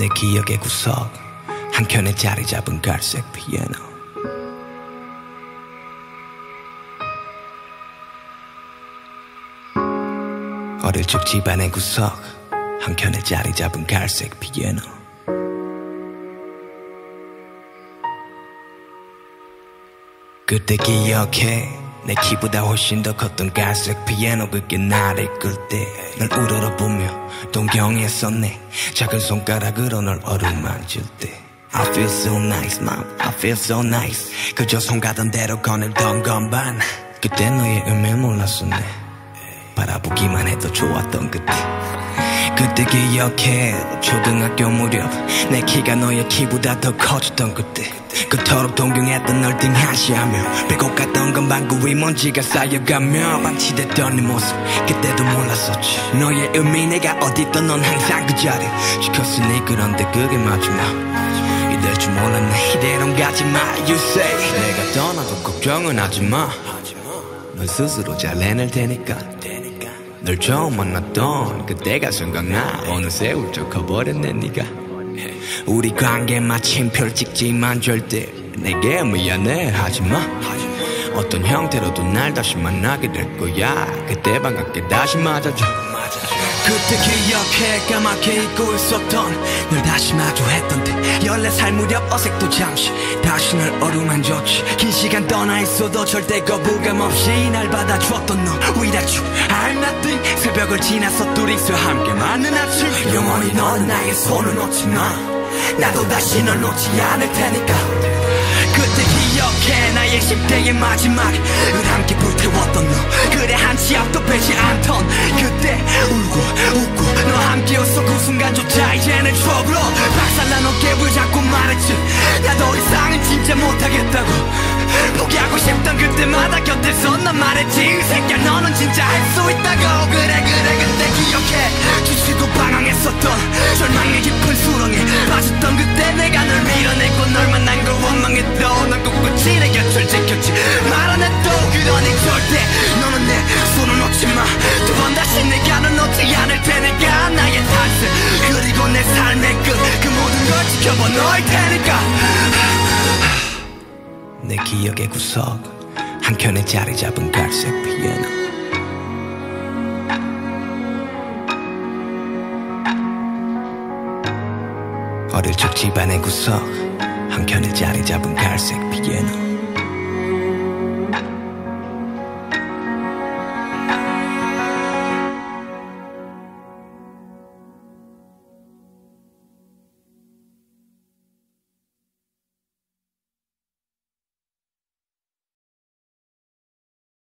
내 기억의 구석 한켠에 자리 잡은 갈색 피아노. 어릴 적 집안의 구석 한켠에 자리 잡은 갈색 피아노. 그때 기억해 내 키보다 훨씬 더 컸던 갈색 피아노 그게 나를 끌때널 우러러보며 동경했었네. 작은 손가락으로 널 어루만질 때. I feel so nice mom. I feel so nice. 그저 손 가던 대로 거닐던 건반. 그때 너의 의미를 몰랐었네. 바라보기만 해도 좋았던 그때 그때 기억해. 초등학교 무렵 내 키가 너의 키보다 더 커졌던 그때. 그토록 동경했던 널 등한시하며 빼고 갔던 건 방구 위 먼지가 쌓여가며 방치됐던 네 모습 그때도 몰랐었지. 너의 의미 내가 어디 있던 넌 항상 그 자리 지켰으니 그런데 그게 마지막. 이럴 줄 몰랐네. 이대로 가지마 You say. 내가 떠나도 걱정은 하지마. 넌 스스로 잘 해낼 테니까 널 처음 만났던 그때가 생각나. 어느새 훌쩍 커버렸네 네가. 우리 관계 마침 별 찍지만 절대 내게 미안해 하지마. 어떤 형태로도 날 다시 만나게 될 거야. 그때 반갑게 다시 맞아줘 그때 기억해 까맣게 잊고 있었던 널 다시 마주했던 때 14살 무렵 어색도 잠시 다시 널 어루만졌지. 긴 시간 떠나 있어도 절대 거부감 없이 날 받아주었던 너. Without you I'm nothing. 새벽을 지나서 둘이서 함께 맞는 아침. 영원히 넌 나의 손을 놓지 마. 나도 다시 널 놓지 않을 테니까. 그때 기억해 나의 10대의 마지막 을 함께 불태웠던 너. 그래 한 치 앞도 빼지 않던 그때 진짜 못하겠다고 포기하고 싶던 그때마다 곁에서 난 말했지. 이 새끼야 너는 진짜 할 수 있다고. 그래 그래 그때 기억해. 주시고 방황했었던 절망의 깊은 수렁에 빠졌던 그때 내가 널 밀어내고 널 만난 걸 원망했던 넌 꿋꿋이 내 곁을 지켰지 내 기억의 구석 한켠에 자리 잡은 갈색 피아노 어릴 적 집안의 구석 한켠에 자리 잡은 갈색 피아노